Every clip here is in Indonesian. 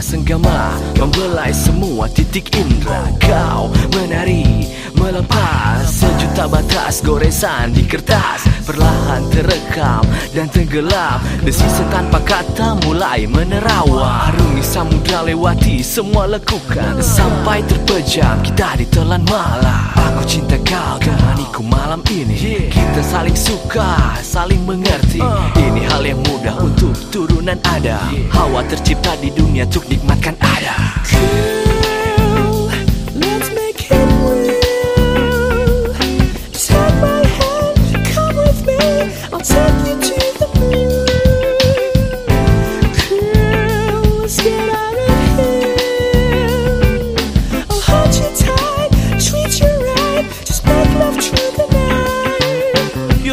senggama Membelai semua titik indera. Kau menari melepas Sejuta batas goresan di kertas. Perlahan terekam dan tenggelam Desisen tanpa kata mulai menerawang Arungi samudra lewati semua lekukan. Sampai terpejam kita ditelan malam. Aku cinta kau temaniku malam ini. Kita saling suka, saling mengerti. Ini hal yang mudah untuk turunan ada Hawa tercipta di dunia untuk nikmatkan ada Girl, let's make it real. Take my hand, come with me. I'll take you to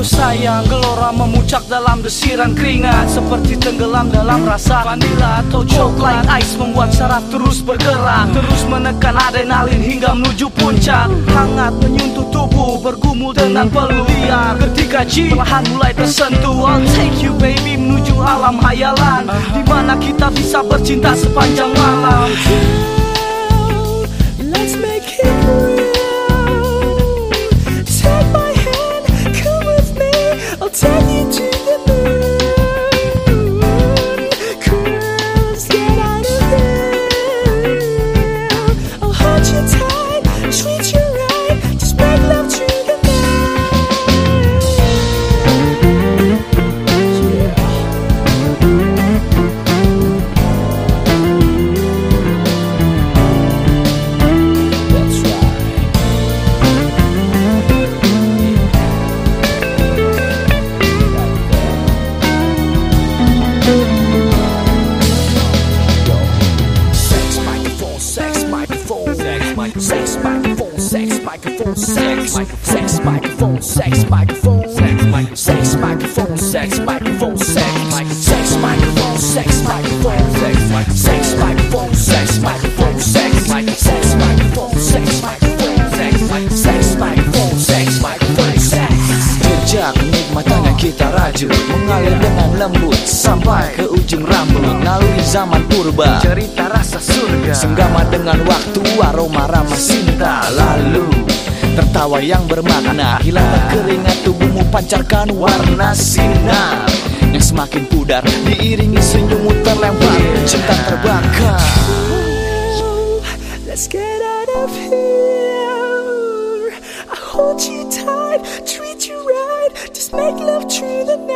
sayang, gelora memuncak dalam desiran keringat. Seperti tenggelam dalam rasa vanila atau coklat. Ice membuat saraf terus bergerak Terus menekan adrenalin hingga menuju puncak. Hangat menyentuh tubuh, bergumul dengan peluh liar. Ketika G perlahan mulai tersentuh I'll take you baby menuju alam hayalan Di mana kita bisa bercinta sepanjang malam. Let's limite. Sex microphone, sex microphone, sex Sex microphone, sex microphone Sex microphone, sex microphone, sex Sex microphone, sex microphone, sex Sex microphone, sex microphone, sex Sex microphone, sex microphone, sex Sex microphone, sex microphone, sex Jejak nikmatnya kita rajut Mengalir dengan lembut Sampai ke ujung rambut Naluri zaman purba Cerita rasa Senggama dengan waktu Aroma ramah cinta Lalu Tertawa yang bermakna Hilangkan keringat tubuhmu Pancarkan warna sinar Yang semakin pudar Diiringi senyummu terlempar Cinta terbakar Let's get out of here. I hold you tight, treat you right. Just make love through the night.